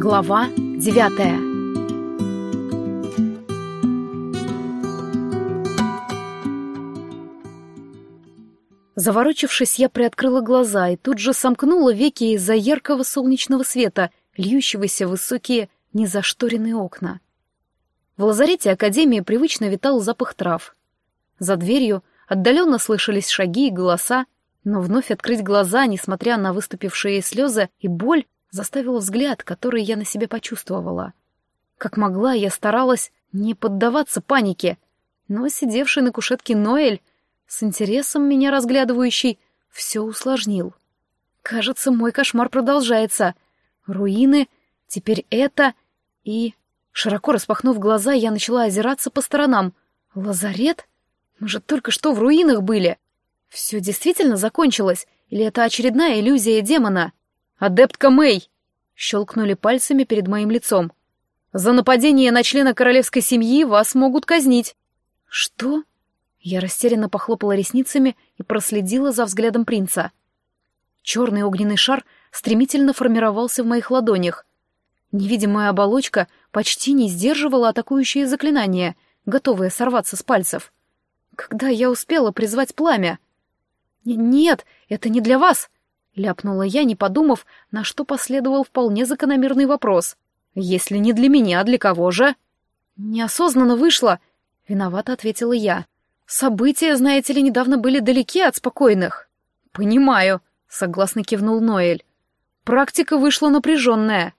Глава девятая Заворочившись, я приоткрыла глаза и тут же сомкнула веки из-за яркого солнечного света, льющегося в высокие незашторенные окна. В лазарете Академии привычно витал запах трав. За дверью отдаленно слышались шаги и голоса, но вновь открыть глаза, несмотря на выступившие слезы и боль, заставил взгляд, который я на себе почувствовала. Как могла, я старалась не поддаваться панике, но сидевший на кушетке Ноэль с интересом меня разглядывающий, все усложнил. Кажется, мой кошмар продолжается. Руины, теперь это и... Широко распахнув глаза, я начала озираться по сторонам. Лазарет? Мы же только что в руинах были. Все действительно закончилось? Или это очередная иллюзия демона? «Адептка Мэй!» — щелкнули пальцами перед моим лицом. «За нападение на члена королевской семьи вас могут казнить». «Что?» Я растерянно похлопала ресницами и проследила за взглядом принца. Черный огненный шар стремительно формировался в моих ладонях. Невидимая оболочка почти не сдерживала атакующие заклинания, готовые сорваться с пальцев. Когда я успела призвать пламя? «Нет, это не для вас!» — ляпнула я, не подумав, на что последовал вполне закономерный вопрос. «Если не для меня, для кого же?» «Неосознанно вышло», — виновато ответила я. События, знаете ли, недавно были далеки от спокойных. Понимаю, согласно кивнул Ноэль. Практика вышла напряженная.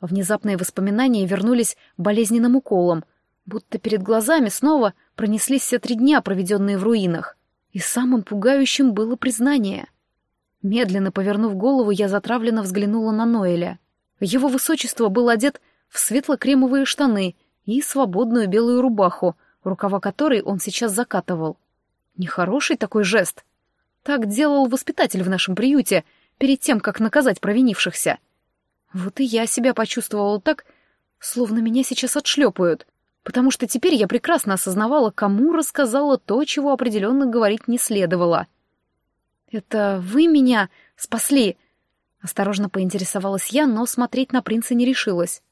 Внезапные воспоминания вернулись болезненным уколом, будто перед глазами снова пронеслись все три дня, проведенные в руинах. И самым пугающим было признание. Медленно повернув голову, я затравленно взглянула на Ноэля. Его высочество был одет в светло-кремовые штаны и свободную белую рубаху, рукава которой он сейчас закатывал. Нехороший такой жест. Так делал воспитатель в нашем приюте перед тем, как наказать провинившихся. Вот и я себя почувствовала так, словно меня сейчас отшлепают, потому что теперь я прекрасно осознавала, кому рассказала то, чего определенно говорить не следовало. «Это вы меня спасли?» Осторожно поинтересовалась я, но смотреть на принца не решилась.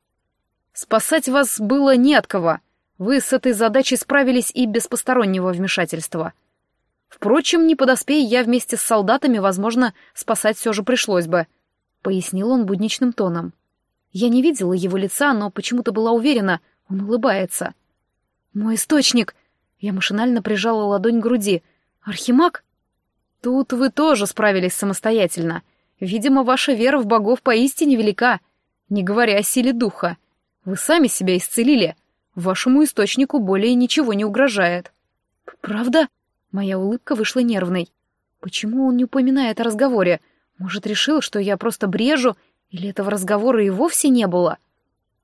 «Спасать вас было не от кого», вы с этой задачей справились и без постороннего вмешательства. Впрочем, не подоспей я вместе с солдатами, возможно, спасать все же пришлось бы», — пояснил он будничным тоном. Я не видела его лица, но почему-то была уверена, он улыбается. «Мой источник!» Я машинально прижала ладонь к груди. «Архимаг?» «Тут вы тоже справились самостоятельно. Видимо, ваша вера в богов поистине велика, не говоря о силе духа. Вы сами себя исцелили, Вашему источнику более ничего не угрожает. Правда? Моя улыбка вышла нервной. Почему он не упоминает о разговоре? Может, решил, что я просто брежу, или этого разговора и вовсе не было?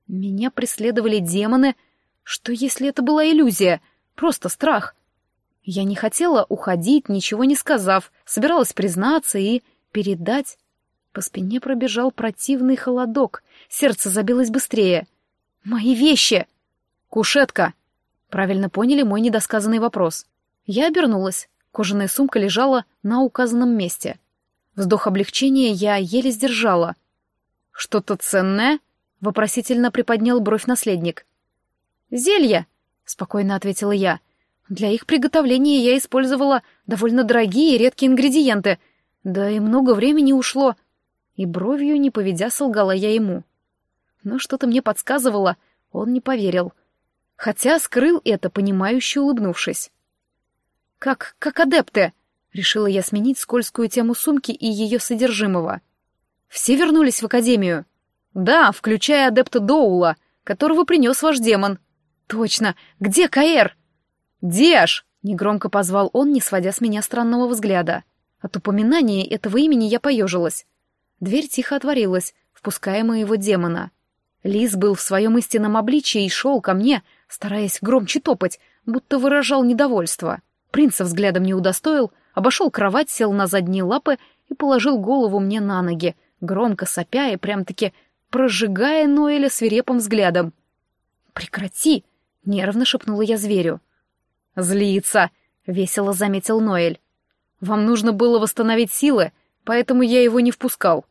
Меня преследовали демоны. Что, если это была иллюзия? Просто страх. Я не хотела уходить, ничего не сказав, собиралась признаться и передать. По спине пробежал противный холодок, сердце забилось быстрее. «Мои вещи!» «Кушетка!» Правильно поняли мой недосказанный вопрос. Я обернулась. Кожаная сумка лежала на указанном месте. Вздох облегчения я еле сдержала. «Что-то ценное?» — вопросительно приподнял бровь наследник. «Зелья!» — спокойно ответила я. «Для их приготовления я использовала довольно дорогие и редкие ингредиенты. Да и много времени ушло». И бровью, не поведя, солгала я ему. Но что-то мне подсказывало, он не поверил — хотя скрыл это, понимающе улыбнувшись. «Как, как адепты!» — решила я сменить скользкую тему сумки и ее содержимого. «Все вернулись в академию?» «Да, включая адепта Доула, которого принес ваш демон». «Точно! Где Каэр?» «Деш!» — негромко позвал он, не сводя с меня странного взгляда. От упоминания этого имени я поежилась. Дверь тихо отворилась, впуская моего демона. Лис был в своем истинном обличии и шел ко мне, стараясь громче топать, будто выражал недовольство. Принца взглядом не удостоил, обошел кровать, сел на задние лапы и положил голову мне на ноги, громко сопя и прям-таки прожигая Ноэля свирепым взглядом. «Прекрати!» — нервно шепнула я зверю. «Злится!» — весело заметил Ноэль. «Вам нужно было восстановить силы, поэтому я его не впускал.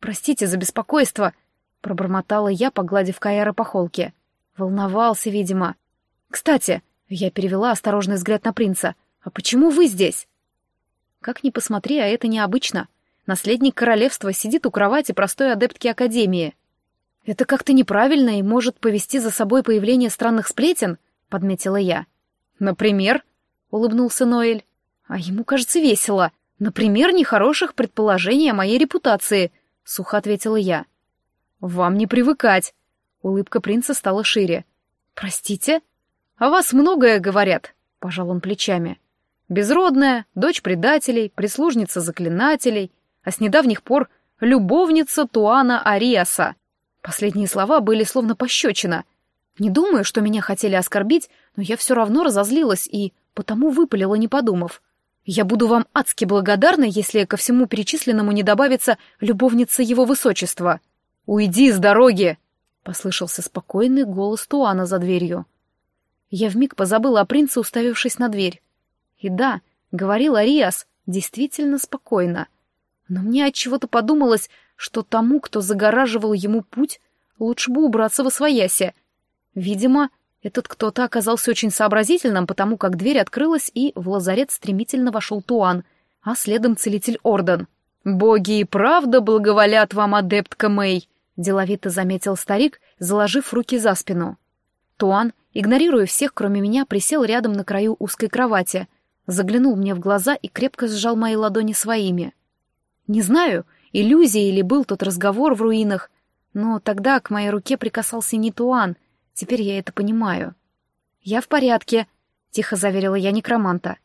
Простите за беспокойство!» — пробормотала я, погладив Каэра по холке. Волновался, видимо. «Кстати», — я перевела осторожный взгляд на принца, — «а почему вы здесь?» Как ни посмотри, а это необычно. Наследник королевства сидит у кровати простой адептки Академии. Это как-то неправильно и может повести за собой появление странных сплетен, — подметила я. «Например?» — улыбнулся Ноэль. «А ему кажется весело. Например, нехороших предположений о моей репутации», — сухо ответила я. «Вам не привыкать». Улыбка принца стала шире. «Простите?» «О вас многое говорят», — пожал он плечами. «Безродная, дочь предателей, прислужница заклинателей, а с недавних пор любовница Туана Ариаса». Последние слова были словно пощечина — не думаю, что меня хотели оскорбить, но я все равно разозлилась и потому выпалила, не подумав. Я буду вам адски благодарна, если ко всему перечисленному не добавится любовница его высочества. «Уйди с дороги!» — послышался спокойный голос Туана за дверью. Я вмиг позабыла о принце, уставившись на дверь. И да, говорил Ариас, действительно спокойно. Но мне от чего то подумалось, что тому, кто загораживал ему путь, лучше бы убраться во своясе — Видимо, этот кто-то оказался очень сообразительным, потому как дверь открылась, и в лазарет стремительно вошел Туан, а следом целитель Орден. «Боги и правда благоволят вам, адептка Мэй», — деловито заметил старик, заложив руки за спину. Туан, игнорируя всех, кроме меня, присел рядом на краю узкой кровати, заглянул мне в глаза и крепко сжал мои ладони своими. Не знаю, иллюзия или был тот разговор в руинах, но тогда к моей руке прикасался не Туан — Теперь я это понимаю. «Я в порядке», — тихо заверила я некроманта.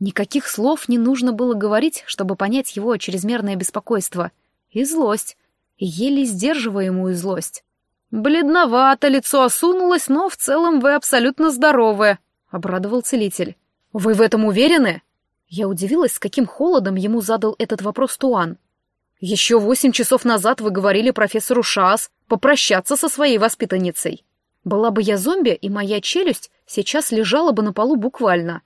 Никаких слов не нужно было говорить, чтобы понять его чрезмерное беспокойство. И злость. И еле сдерживаемую злость. «Бледновато лицо осунулось, но в целом вы абсолютно здоровы», — обрадовал целитель. «Вы в этом уверены?» Я удивилась, с каким холодом ему задал этот вопрос Туан. «Еще восемь часов назад вы говорили профессору Шаас попрощаться со своей воспитанницей. Была бы я зомби, и моя челюсть сейчас лежала бы на полу буквально.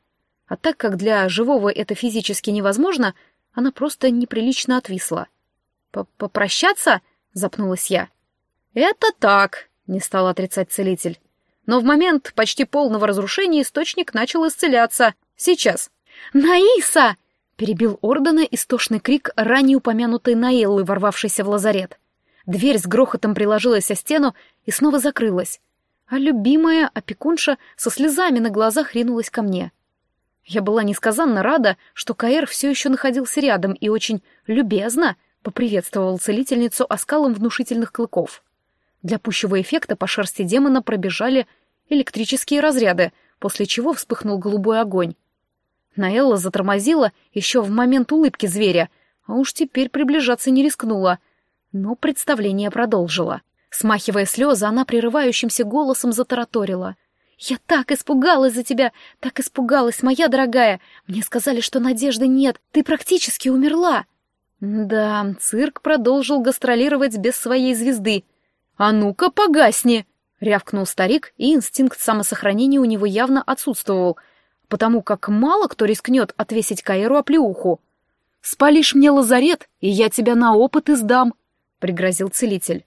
А так как для живого это физически невозможно, она просто неприлично отвисла. «Попрощаться?» — запнулась я. «Это так», — не стал отрицать целитель. Но в момент почти полного разрушения источник начал исцеляться. Сейчас. «Наиса!» — перебил Ордена истошный крик ранее упомянутой Наэллы, ворвавшейся в лазарет. Дверь с грохотом приложилась о стену и снова закрылась а любимая опекунша со слезами на глазах ринулась ко мне. Я была несказанно рада, что Каэр все еще находился рядом и очень любезно поприветствовал целительницу оскалом внушительных клыков. Для пущего эффекта по шерсти демона пробежали электрические разряды, после чего вспыхнул голубой огонь. Наэлла затормозила еще в момент улыбки зверя, а уж теперь приближаться не рискнула, но представление продолжила. Смахивая слезы, она прерывающимся голосом затараторила. «Я так испугалась за тебя, так испугалась, моя дорогая! Мне сказали, что надежды нет, ты практически умерла!» Да, цирк продолжил гастролировать без своей звезды. «А ну-ка, погасни!» — рявкнул старик, и инстинкт самосохранения у него явно отсутствовал, потому как мало кто рискнет отвесить Каэру оплеуху. «Спалишь мне лазарет, и я тебя на опыт издам!» — пригрозил целитель.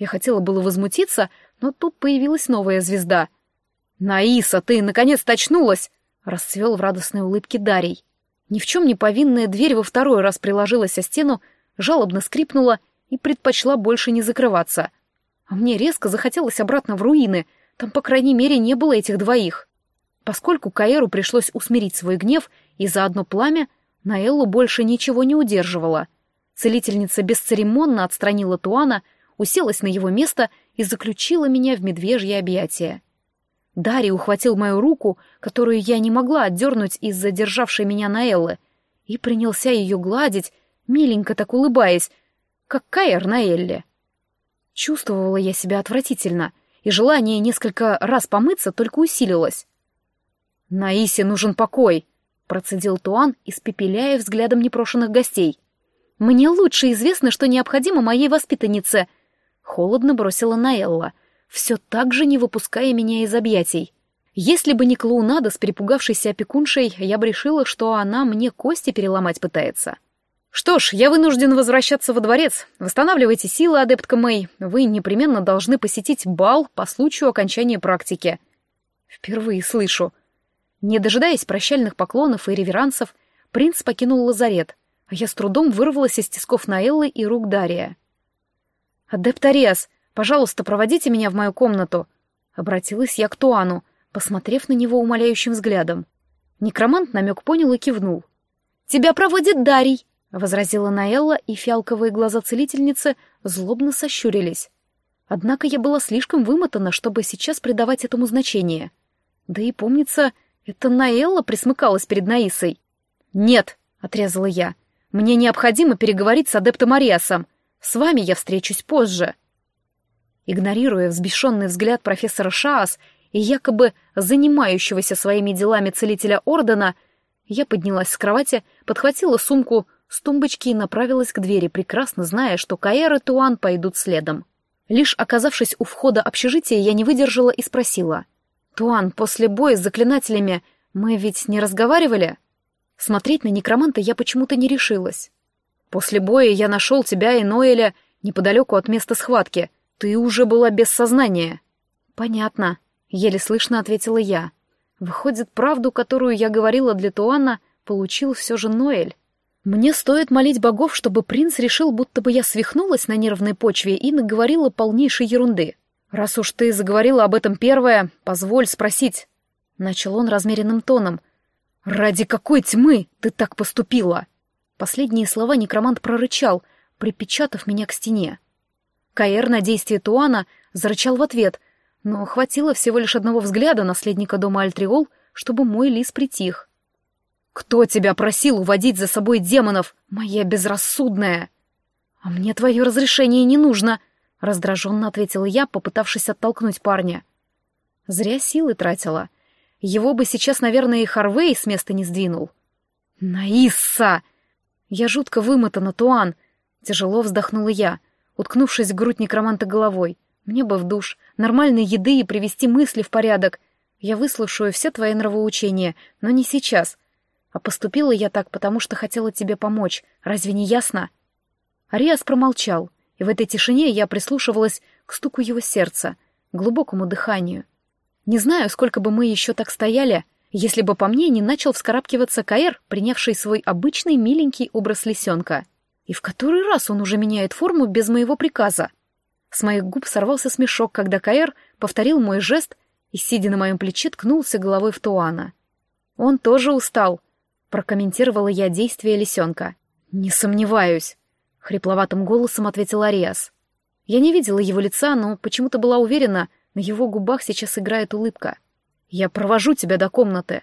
Я хотела было возмутиться, но тут появилась новая звезда. «Наиса, ты наконец-то очнулась!» — расцвел в радостной улыбке Дарий. Ни в чем не повинная дверь во второй раз приложилась о стену, жалобно скрипнула и предпочла больше не закрываться. А мне резко захотелось обратно в руины, там, по крайней мере, не было этих двоих. Поскольку Каэру пришлось усмирить свой гнев и заодно пламя, Наэллу больше ничего не удерживала. Целительница бесцеремонно отстранила Туана — уселась на его место и заключила меня в медвежье объятие. Дарий ухватил мою руку, которую я не могла отдернуть из-за державшей меня Наэллы, и принялся ее гладить, миленько так улыбаясь, как Каэр на Элле. Чувствовала я себя отвратительно, и желание несколько раз помыться только усилилось. «Наисе нужен покой», — процедил Туан, испепеляя взглядом непрошенных гостей. «Мне лучше известно, что необходимо моей воспитаннице», — Холодно бросила Наэлла, все так же не выпуская меня из объятий. Если бы не клоунада с перепугавшейся опекуншей, я бы решила, что она мне кости переломать пытается. «Что ж, я вынужден возвращаться во дворец. Восстанавливайте силы, адептка Мэй. Вы непременно должны посетить бал по случаю окончания практики». Впервые слышу. Не дожидаясь прощальных поклонов и реверансов, принц покинул лазарет, а я с трудом вырвалась из тисков Наэллы и рук Дария. «Адепт Ариас, пожалуйста, проводите меня в мою комнату», — обратилась я к Туану, посмотрев на него умоляющим взглядом. Некромант намек понял и кивнул. «Тебя проводит Дарий», — возразила Наэлла, и фиалковые глаза целительницы злобно сощурились. Однако я была слишком вымотана, чтобы сейчас придавать этому значение. Да и помнится, это Наэлла присмыкалась перед Наисой. «Нет», — отрезала я, — «мне необходимо переговорить с адептом Ариасом. С вами я встречусь позже». Игнорируя взбешенный взгляд профессора Шаас и якобы занимающегося своими делами целителя Ордена, я поднялась с кровати, подхватила сумку с тумбочки и направилась к двери, прекрасно зная, что Каэр и Туан пойдут следом. Лишь оказавшись у входа общежития, я не выдержала и спросила. «Туан, после боя с заклинателями мы ведь не разговаривали?» Смотреть на некроманта я почему-то не решилась. После боя я нашел тебя и Ноэля неподалеку от места схватки. Ты уже была без сознания. Понятно, еле слышно ответила я. Выходит, правду, которую я говорила для Туана, получил все же Ноэль. Мне стоит молить богов, чтобы принц решил, будто бы я свихнулась на нервной почве и наговорила полнейшей ерунды. Раз уж ты заговорила об этом первое, позволь спросить. Начал он размеренным тоном. «Ради какой тьмы ты так поступила?» Последние слова некромант прорычал, припечатав меня к стене. Каэр на действие Туана зарычал в ответ, но хватило всего лишь одного взгляда наследника дома Альтриол, чтобы мой лис притих. «Кто тебя просил уводить за собой демонов, моя безрассудная?» «А мне твое разрешение не нужно», — раздраженно ответила я, попытавшись оттолкнуть парня. Зря силы тратила. Его бы сейчас, наверное, и Харвей с места не сдвинул. «Наисса!» Я жутко вымотана, Туан. Тяжело вздохнула я, уткнувшись в грудь некроманта головой. Мне бы в душ, нормальной еды и привести мысли в порядок. Я выслушаю все твои нравоучения, но не сейчас. А поступила я так, потому что хотела тебе помочь. Разве не ясно? Ариас промолчал, и в этой тишине я прислушивалась к стуку его сердца, глубокому дыханию. Не знаю, сколько бы мы еще так стояли, если бы по мне не начал вскарабкиваться Каэр, принявший свой обычный миленький образ лисенка. И в который раз он уже меняет форму без моего приказа? С моих губ сорвался смешок, когда Каэр повторил мой жест и, сидя на моем плече, ткнулся головой в Туана. «Он тоже устал», — прокомментировала я действия лисенка. «Не сомневаюсь», — хрипловатым голосом ответил Ариас. Я не видела его лица, но почему-то была уверена, на его губах сейчас играет улыбка. «Я провожу тебя до комнаты».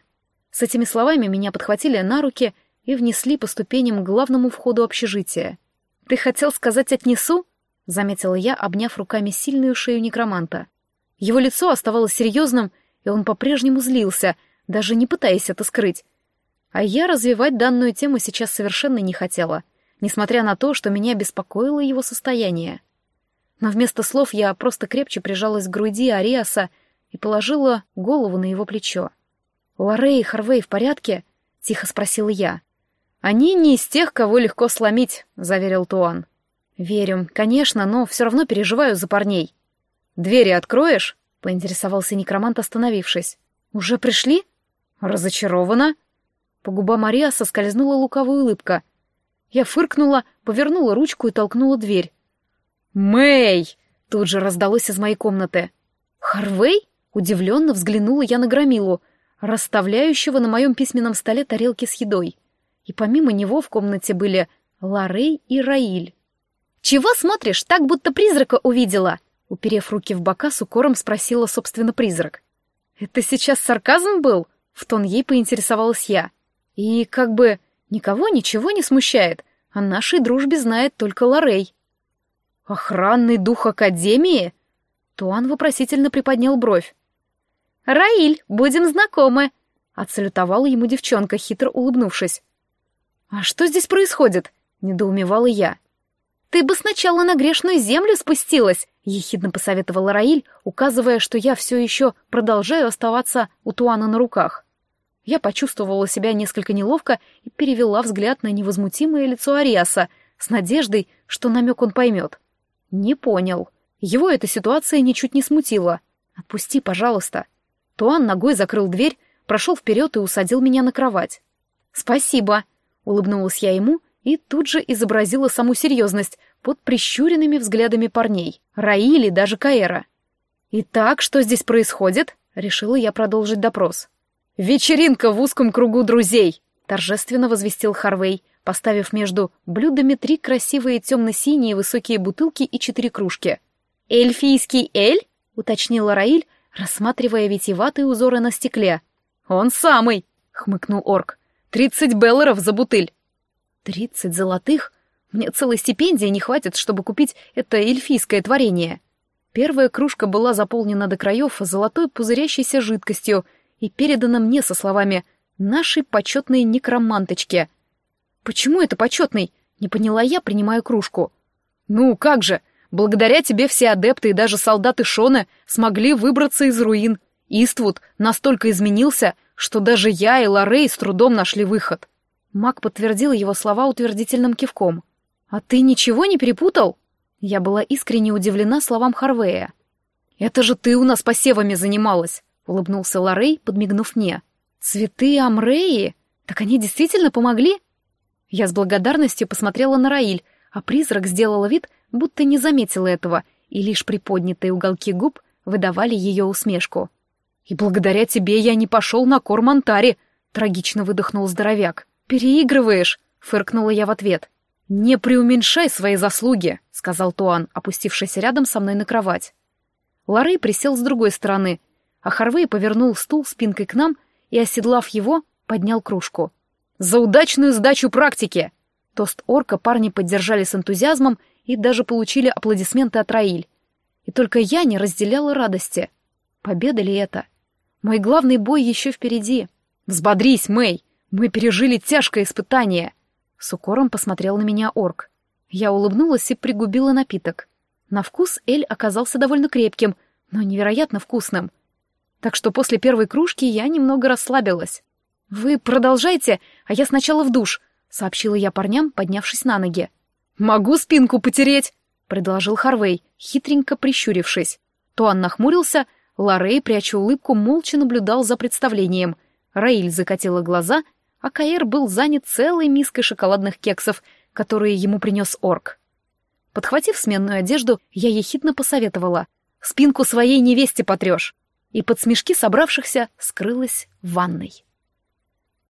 С этими словами меня подхватили на руки и внесли по ступеням к главному входу общежития. «Ты хотел сказать «отнесу»?» — заметила я, обняв руками сильную шею некроманта. Его лицо оставалось серьезным, и он по-прежнему злился, даже не пытаясь это скрыть. А я развивать данную тему сейчас совершенно не хотела, несмотря на то, что меня беспокоило его состояние. Но вместо слов я просто крепче прижалась к груди Ариаса и положила голову на его плечо. «Лоррей и Харвей в порядке?» — тихо спросила я. «Они не из тех, кого легко сломить», — заверил Туан. «Верю, конечно, но все равно переживаю за парней». «Двери откроешь?» — поинтересовался некромант, остановившись. «Уже пришли?» «Разочарована?» По губам Мария соскользнула луковая улыбка. Я фыркнула, повернула ручку и толкнула дверь. «Мэй!» — тут же раздалось из моей комнаты. «Харвей?» Удивленно взглянула я на Громилу, расставляющего на моем письменном столе тарелки с едой. И помимо него в комнате были Ларей и Раиль. «Чего смотришь, так будто призрака увидела?» Уперев руки в бока, с укором спросила, собственно, призрак. «Это сейчас сарказм был?» В тон ей поинтересовалась я. И как бы никого ничего не смущает, о нашей дружбе знает только Ларей. «Охранный дух Академии?» Туан вопросительно приподнял бровь. «Раиль, будем знакомы!» — отсалютовала ему девчонка, хитро улыбнувшись. «А что здесь происходит?» — недоумевала я. «Ты бы сначала на грешную землю спустилась!» — ехидно посоветовала Раиль, указывая, что я все еще продолжаю оставаться у Туана на руках. Я почувствовала себя несколько неловко и перевела взгляд на невозмутимое лицо Ариаса с надеждой, что намек он поймет. Не понял. Его эта ситуация ничуть не смутила. «Отпусти, пожалуйста». Туан ногой закрыл дверь, прошел вперед и усадил меня на кровать. «Спасибо», — улыбнулась я ему и тут же изобразила саму серьезность под прищуренными взглядами парней, Раили даже Каэра. «Итак, что здесь происходит?» — решила я продолжить допрос. «Вечеринка в узком кругу друзей!» — торжественно возвестил Харвей, поставив между блюдами три красивые темно-синие высокие бутылки и четыре кружки. «Эльфийский эль?» — уточнила Раиль, рассматривая витиеватые узоры на стекле. «Он самый!» — хмыкнул орк. «Тридцать белларов за бутыль!» «Тридцать золотых? Мне целой стипендии не хватит, чтобы купить это эльфийское творение!» Первая кружка была заполнена до краев золотой пузырящейся жидкостью — и передано мне со словами «нашей почетной некроманточке». «Почему это почетный?» — не поняла я, принимая кружку. «Ну, как же! Благодаря тебе все адепты и даже солдаты Шона смогли выбраться из руин. Иствуд настолько изменился, что даже я и Лоррей с трудом нашли выход». Маг подтвердил его слова утвердительным кивком. «А ты ничего не перепутал?» Я была искренне удивлена словам Харвея. «Это же ты у нас посевами занималась. — улыбнулся Лорей, подмигнув мне. «Цветы Амреи? Так они действительно помогли?» Я с благодарностью посмотрела на Раиль, а призрак сделала вид, будто не заметила этого, и лишь приподнятые уголки губ выдавали ее усмешку. «И благодаря тебе я не пошел на корм Антаре», — трагично выдохнул здоровяк. «Переигрываешь», — фыркнула я в ответ. «Не преуменьшай свои заслуги», — сказал Туан, опустившись рядом со мной на кровать. Ларей присел с другой стороны, а Харвей повернул стул спинкой к нам и, оседлав его, поднял кружку. «За удачную сдачу практики!» Тост орка парни поддержали с энтузиазмом и даже получили аплодисменты от Раиль. И только я не разделяла радости. Победа ли это? Мой главный бой еще впереди. «Взбодрись, Мэй! Мы пережили тяжкое испытание!» С укором посмотрел на меня орк. Я улыбнулась и пригубила напиток. На вкус Эль оказался довольно крепким, но невероятно вкусным так что после первой кружки я немного расслабилась. «Вы продолжайте, а я сначала в душ», — сообщила я парням, поднявшись на ноги. «Могу спинку потереть», — предложил Харвей, хитренько прищурившись. Туан нахмурился, Ларей, пряча улыбку, молча наблюдал за представлением. Раиль закатила глаза, а Каэр был занят целой миской шоколадных кексов, которые ему принес орк. Подхватив сменную одежду, я ехидно посоветовала. «Спинку своей невесте потрешь» и под смешки собравшихся скрылась в ванной.